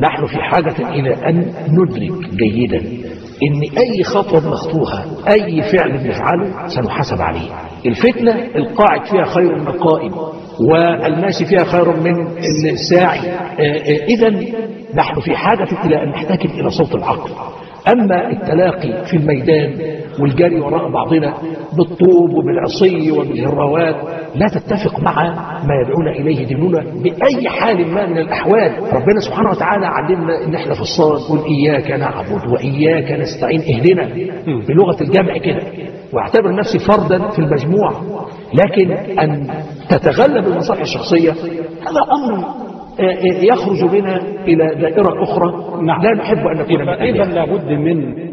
نحن في حاجة إلى أن ندرك جيدا إن أي خطوة مخطوها أي فعل نفعله سنحاسب عليه. الفتنة القاعد فيها خير من القائم والماشي فيها خير من الساعي. إذا نحن في حاجة إلى أن نحتكم إلى صوت العقل. أما التلاقي في الميدان والجري وراء بعضنا بالطوب وبالعصي وبالهراوات لا تتفق مع ما يدعونا إليه ديننا بأي حال ما من الأحوال. ربنا سبحانه وتعالى علمنا إن إحنا في الصلاة نقول إياك نعبد وإياك نستعين. اهدنا بلغة الجمع كده. واعتبر نفسي فردا في المجموعة لكن أن تتغلب المصالح الشخصية هذا أمر يخرج بنا إلى دائرة أخرى. لا نحب أن نكون إذا لابد من